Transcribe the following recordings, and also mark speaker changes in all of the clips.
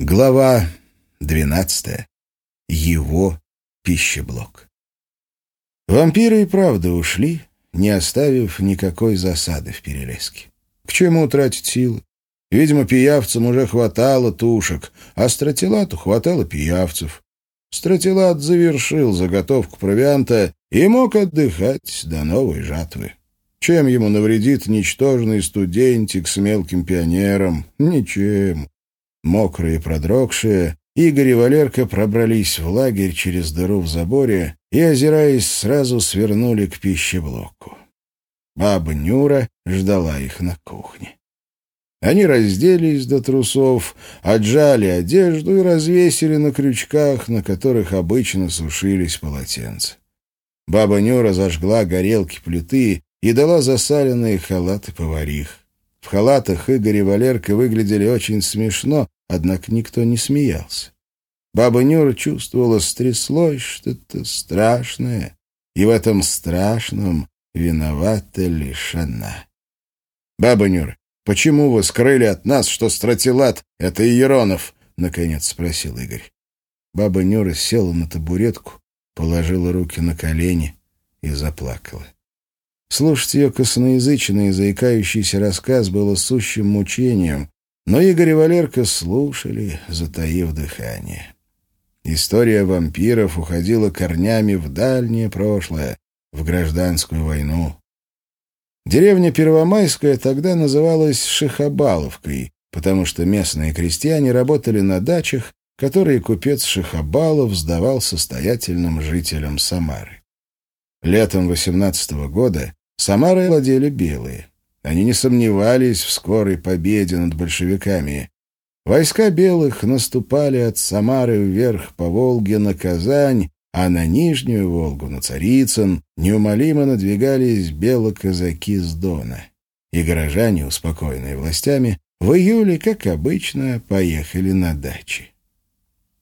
Speaker 1: Глава 12. Его пищеблок. Вампиры и правда ушли, не оставив никакой засады в перелеске. К чему тратить силы? Видимо, пиявцам уже хватало тушек, а стратилату хватало пиявцев. Стратилат завершил заготовку провианта и мог отдыхать до новой жатвы. Чем ему навредит ничтожный студентик с мелким пионером? Ничем. Мокрые и продрогшие, Игорь и Валерка пробрались в лагерь через дыру в заборе и, озираясь, сразу свернули к пищеблоку. Баба Нюра ждала их на кухне. Они разделись до трусов, отжали одежду и развесили на крючках, на которых обычно сушились полотенца. Баба Нюра зажгла горелки плиты и дала засаленные халаты поварих. В халатах Игорь и Валерка выглядели очень смешно, однако никто не смеялся. Баба Нюра чувствовала, стряслось что-то страшное, и в этом страшном виновата лишь она. «Баба Нюра, почему вы скрыли от нас, что стратилат — это Иеронов?» — наконец спросил Игорь. Баба Нюра села на табуретку, положила руки на колени и заплакала. Слушать ее косноязычный и заикающийся рассказ было сущим мучением, но Игорь и Валерка слушали, затаив дыхание. История вампиров уходила корнями в дальнее прошлое, в гражданскую войну. Деревня Первомайская тогда называлась Шихабаловкой, потому что местные крестьяне работали на дачах, которые купец Шихабалов сдавал состоятельным жителям Самары. Летом 18 -го года Самарой владели белые. Они не сомневались в скорой победе над большевиками. Войска белых наступали от Самары вверх по Волге на Казань, а на Нижнюю Волгу, на Царицын, неумолимо надвигались белоказаки с Дона. И горожане, успокоенные властями, в июле, как обычно, поехали на дачи.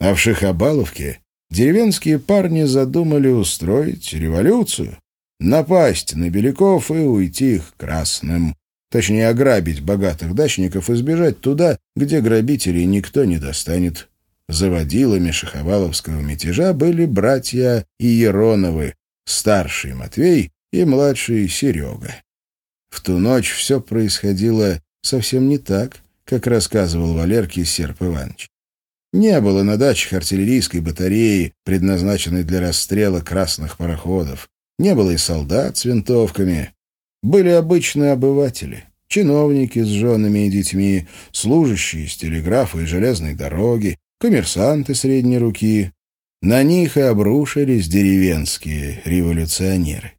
Speaker 1: А в Шихабаловке деревенские парни задумали устроить революцию напасть на беляков и уйти их красным. Точнее, ограбить богатых дачников и сбежать туда, где грабителей никто не достанет. Заводилами шаховаловского мятежа были братья Иероновы, старший Матвей и младший Серега. В ту ночь все происходило совсем не так, как рассказывал Валерке Серп Иванович. Не было на дачах артиллерийской батареи, предназначенной для расстрела красных пароходов. Не было и солдат с винтовками. Были обычные обыватели, чиновники с женами и детьми, служащие из телеграфа и железной дороги, коммерсанты средней руки. На них и обрушились деревенские революционеры.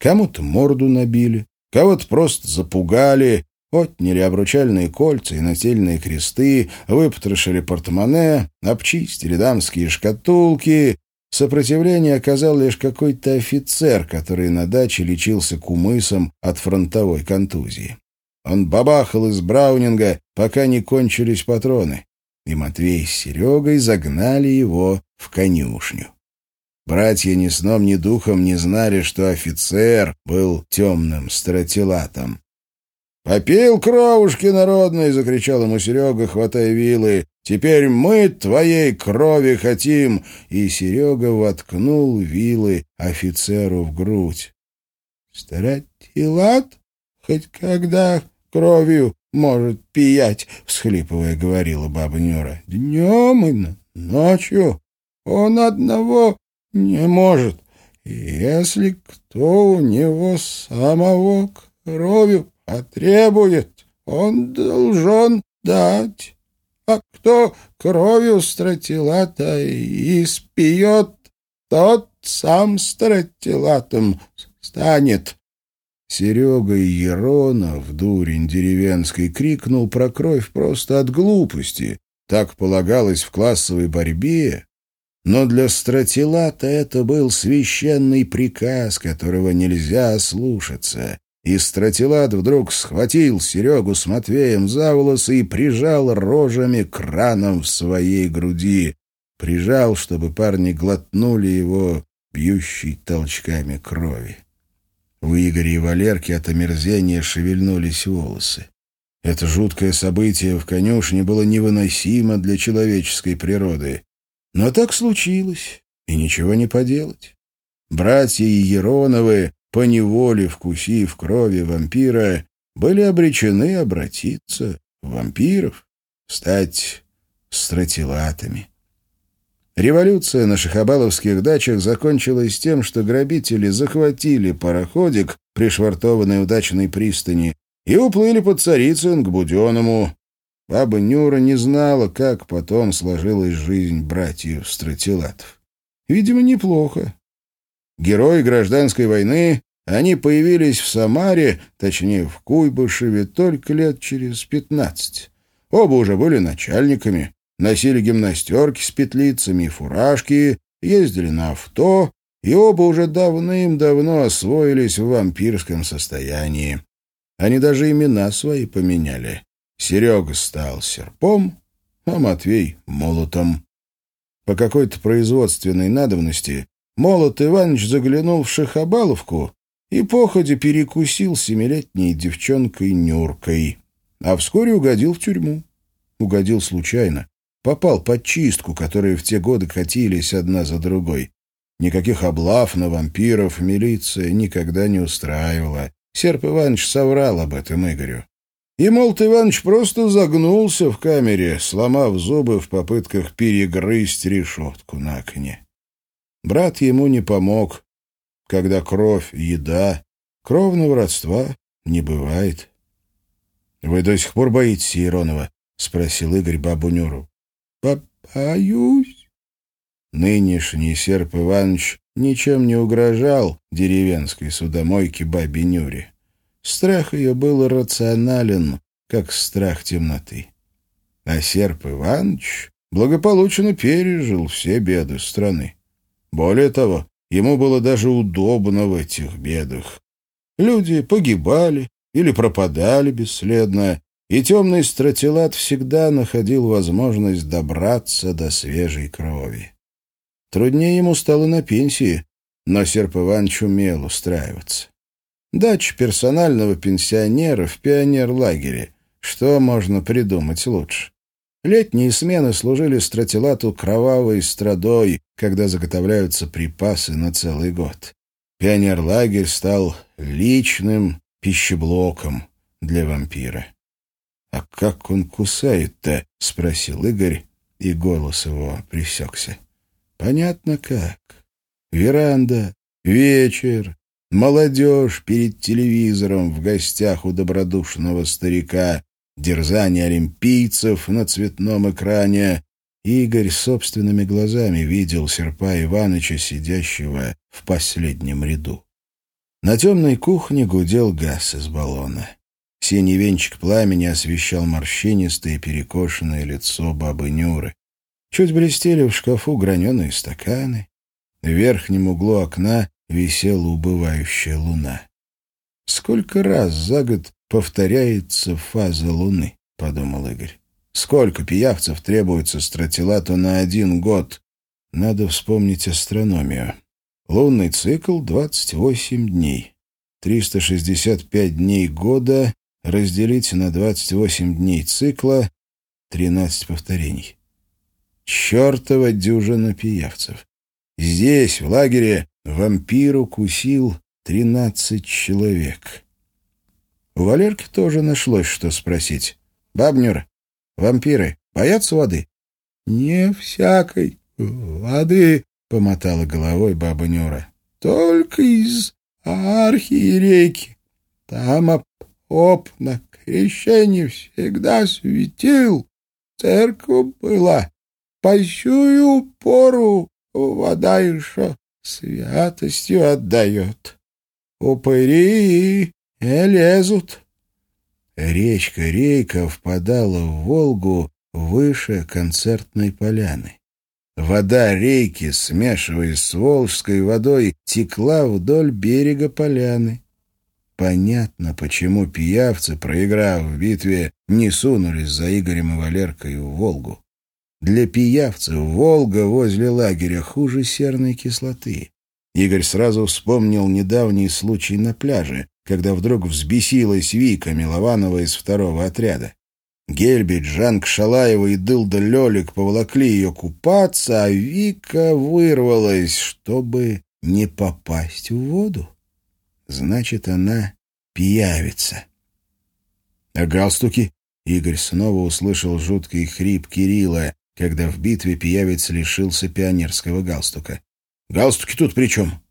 Speaker 1: Кому-то морду набили, кого-то просто запугали, отняли обручальные кольца и нательные кресты, выпотрошили портмоне, обчистили дамские шкатулки, Сопротивление оказал лишь какой-то офицер, который на даче лечился кумысом от фронтовой контузии. Он бабахал из Браунинга, пока не кончились патроны, и Матвей с Серегой загнали его в конюшню. Братья ни сном, ни духом не знали, что офицер был темным стратилатом. «Попил кровушки народной!» — закричал ему Серега, хватая вилы. «Теперь мы твоей крови хотим!» И Серега воткнул вилы офицеру в грудь. «Стратилат хоть когда кровью может пиять!» — всхлипывая, говорила баба Нюра. «Днем и ночью он одного не может. Если кто у него самого кровью потребует, он должен дать. А кто кровью стратилата испьет, тот сам стратилатом станет. Серега Еронов, дурень деревенский, крикнул про кровь просто от глупости. Так полагалось в классовой борьбе. Но для стратилата это был священный приказ, которого нельзя ослушаться. И стратилат вдруг схватил Серегу с Матвеем за волосы и прижал рожами краном в своей груди. Прижал, чтобы парни глотнули его, бьющей толчками крови. У Игоря и Валерки от омерзения шевельнулись волосы. Это жуткое событие в конюшне было невыносимо для человеческой природы. Но так случилось, и ничего не поделать. Братья Ероновы, поневоле вкусив крови вампира, были обречены обратиться в вампиров, стать стратилатами. Революция на шахабаловских дачах закончилась тем, что грабители захватили пароходик, пришвартованный у дачной пристани, и уплыли под Царицын к Буденному. Баба Нюра не знала, как потом сложилась жизнь братьев Стратилатов. Видимо, неплохо. Герои гражданской войны, они появились в Самаре, точнее, в Куйбышеве, только лет через пятнадцать. Оба уже были начальниками, носили гимнастерки с петлицами и фуражки, ездили на авто, и оба уже давным-давно освоились в вампирском состоянии. Они даже имена свои поменяли. Серега стал серпом, а Матвей — молотом. По какой-то производственной надобности Молот Иванович заглянул в Шахабаловку и походе перекусил семилетней девчонкой Нюркой, а вскоре угодил в тюрьму. Угодил случайно. Попал под чистку, которые в те годы катились одна за другой. Никаких облав на вампиров милиция никогда не устраивала. Серп Иванович соврал об этом Игорю. И Молт Иванович просто загнулся в камере, сломав зубы в попытках перегрызть решетку на окне. Брат ему не помог. Когда кровь — еда, кровного родства не бывает. — Вы до сих пор боитесь Еронова? — спросил Игорь бабу Нюру. — Боюсь. Нынешний Серп Иванович ничем не угрожал деревенской судомойке бабе Нюре. Страх ее был рационален, как страх темноты. А Серп Иванович благополучно пережил все беды страны. Более того, ему было даже удобно в этих бедах. Люди погибали или пропадали бесследно, и темный стратилат всегда находил возможность добраться до свежей крови. Труднее ему стало на пенсии, но Серп Иванович умел устраиваться. Дача персонального пенсионера в пионерлагере. Что можно придумать лучше? Летние смены служили стратилату кровавой страдой, когда заготовляются припасы на целый год. Пионерлагерь стал личным пищеблоком для вампира. «А как он кусает-то?» — спросил Игорь, и голос его присекся. «Понятно как. Веранда, вечер, Молодежь перед телевизором в гостях у добродушного старика, дерзание олимпийцев на цветном экране. Игорь собственными глазами видел Серпа Иваныча, сидящего в последнем ряду. На темной кухне гудел газ из баллона. Синий венчик пламени освещал морщинистое перекошенное лицо бабы Нюры. Чуть блестели в шкафу граненые стаканы. В верхнем углу окна висела убывающая луна. «Сколько раз за год повторяется фаза луны?» — подумал Игорь. «Сколько пиявцев требуется стратилату на один год?» Надо вспомнить астрономию. Лунный цикл — 28 дней. 365 дней года разделить на 28 дней цикла — 13 повторений. Чертова дюжина пиявцев. Здесь, в лагере, вампир укусил тринадцать человек. У Валерки тоже нашлось, что спросить. «Бабнюр, вампиры боятся воды?» «Не всякой воды», — помотала головой баба Нюра. «Только из архиерейки. Там оп на крещении всегда светил. Церковь была. По сюю пору вода еще святостью отдает. Упыри лезут. Речка Рейка впадала в Волгу выше концертной поляны. Вода рейки, смешиваясь с волжской водой, текла вдоль берега поляны. Понятно, почему пиявцы, проиграв в битве, не сунулись за Игорем и Валеркой в Волгу. Для пиявцев Волга возле лагеря хуже серной кислоты. Игорь сразу вспомнил недавний случай на пляже, когда вдруг взбесилась Вика Милованова из второго отряда. Гельбит, Жанк Шалаева и Дылда Лёлик поволокли ее купаться, а Вика вырвалась, чтобы не попасть в воду. Значит, она пиявится. А галстуки? Игорь снова услышал жуткий хрип Кирилла, когда в битве пиявец лишился пионерского галстука. «Галстуки тут при чем?»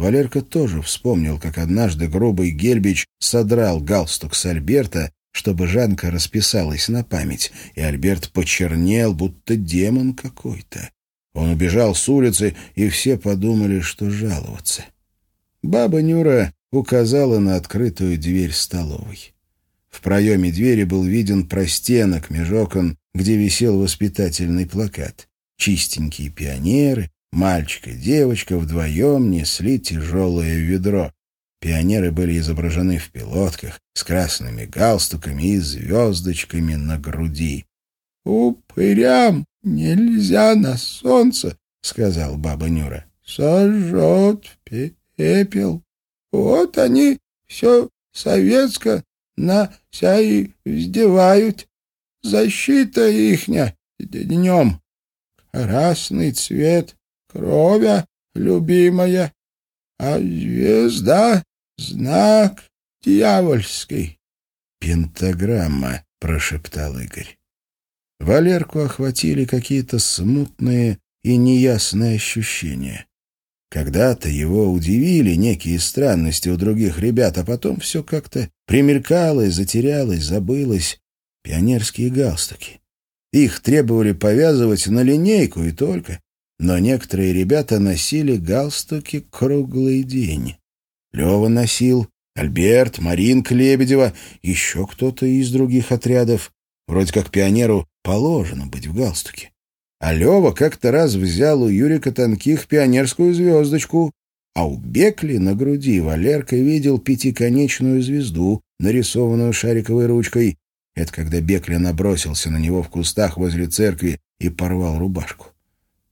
Speaker 1: Валерка тоже вспомнил, как однажды грубый Гельбич содрал галстук с Альберта, чтобы Жанка расписалась на память, и Альберт почернел, будто демон какой-то. Он убежал с улицы, и все подумали, что жаловаться. Баба Нюра указала на открытую дверь столовой. В проеме двери был виден простенок меж окон, где висел воспитательный плакат. Чистенькие пионеры, мальчик и девочка вдвоем несли тяжелое ведро. Пионеры были изображены в пилотках с красными галстуками и звездочками на груди. — Упырям нельзя на солнце, — сказал баба Нюра. — Сожжет в пепел. Вот они все советско на ся вздевают. Защита ихня днем. Красный цвет кровя любимая, а звезда — знак дьявольский. «Пентаграмма», — прошептал Игорь. Валерку охватили какие-то смутные и неясные ощущения. Когда-то его удивили некие странности у других ребят, а потом все как-то примелькалось, затерялось, забылось. Пионерские галстуки. Их требовали повязывать на линейку и только. Но некоторые ребята носили галстуки круглый день. Лева носил, Альберт, Маринка Лебедева, еще кто-то из других отрядов. Вроде как пионеру положено быть в галстуке. А Лева как-то раз взял у Юрика Тонких пионерскую звездочку, а у Бекли на груди Валерка видел пятиконечную звезду, нарисованную шариковой ручкой. Это когда Бекли набросился на него в кустах возле церкви и порвал рубашку.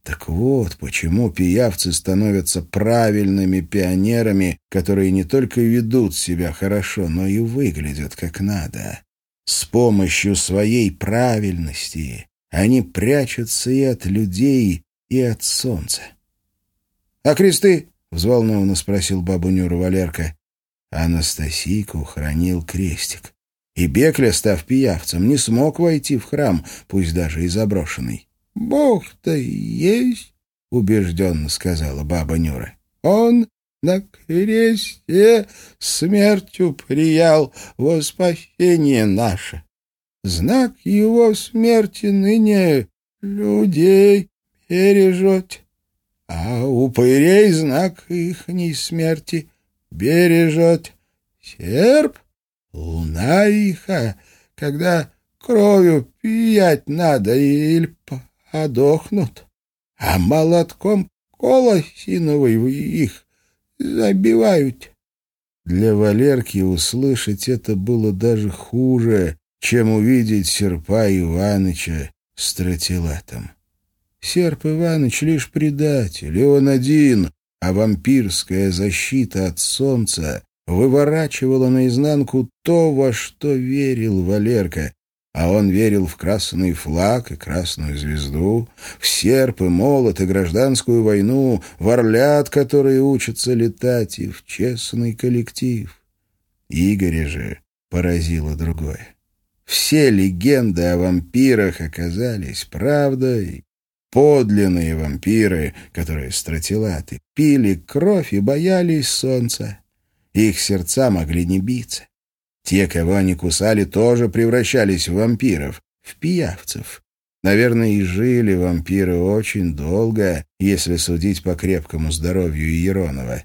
Speaker 1: Так вот, почему пиявцы становятся правильными пионерами, которые не только ведут себя хорошо, но и выглядят как надо. С помощью своей правильности они прячутся и от людей, и от солнца. — А кресты? — взволнованно спросил бабу Нюра Валерка. Анастасийку хранил крестик. И Бекля, став пиявцем, не смог войти в храм, пусть даже и заброшенный. — Бог-то есть, — убежденно сказала баба Нюра. — Он на кресте смертью приял во спасение наше. Знак его смерти ныне людей бережет, а упырей знак ихней смерти бережет. Серп — луна иха, когда кровью пиять надо или подохнут, а молотком колосиновый их забивают. Для Валерки услышать это было даже хуже, чем увидеть серпа Иваныча с тротилатом. Серп Иваныч лишь предатель, и он один, а вампирская защита от солнца выворачивала наизнанку то, во что верил Валерка, а он верил в красный флаг и красную звезду, в серп и молот и гражданскую войну, в орлят, которые учатся летать, и в честный коллектив. Игоря же поразило другое. Все легенды о вампирах оказались правдой. Подлинные вампиры, которые стратилаты, пили кровь и боялись солнца. Их сердца могли не биться. Те, кого они кусали, тоже превращались в вампиров, в пиявцев. Наверное, и жили вампиры очень долго, если судить по крепкому здоровью Еронова.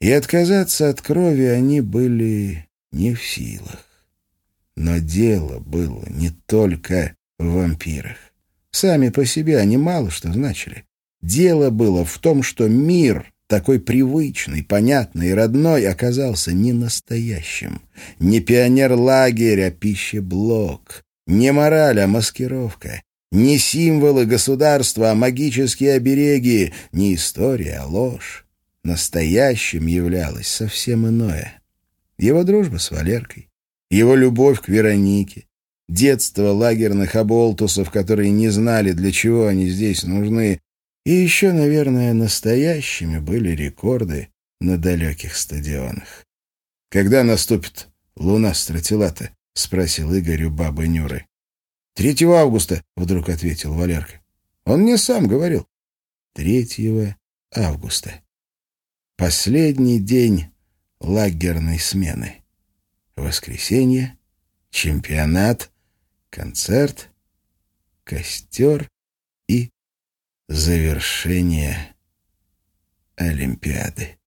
Speaker 1: И отказаться от крови они были не в силах. Но дело было не только в вампирах. Сами по себе они мало что значили. Дело было в том, что мир, такой привычный, понятный и родной, оказался не настоящим. Не пионер-лагерь, а пищеблок. Не мораль, а маскировка. Не символы государства, а магические обереги. Не история, а ложь. Настоящим являлось совсем иное. Его дружба с Валеркой, его любовь к Веронике, детство лагерных оболтусов, которые не знали, для чего они здесь нужны, и еще, наверное, настоящими были рекорды на далеких стадионах. «Когда наступит луна стратилата?» — спросил Игорь у бабы Нюры. «Третьего августа», — вдруг ответил Валерка. «Он мне сам говорил». «Третьего августа. Последний день лагерной смены. Воскресенье, чемпионат, концерт, костер завершение Олимпиады.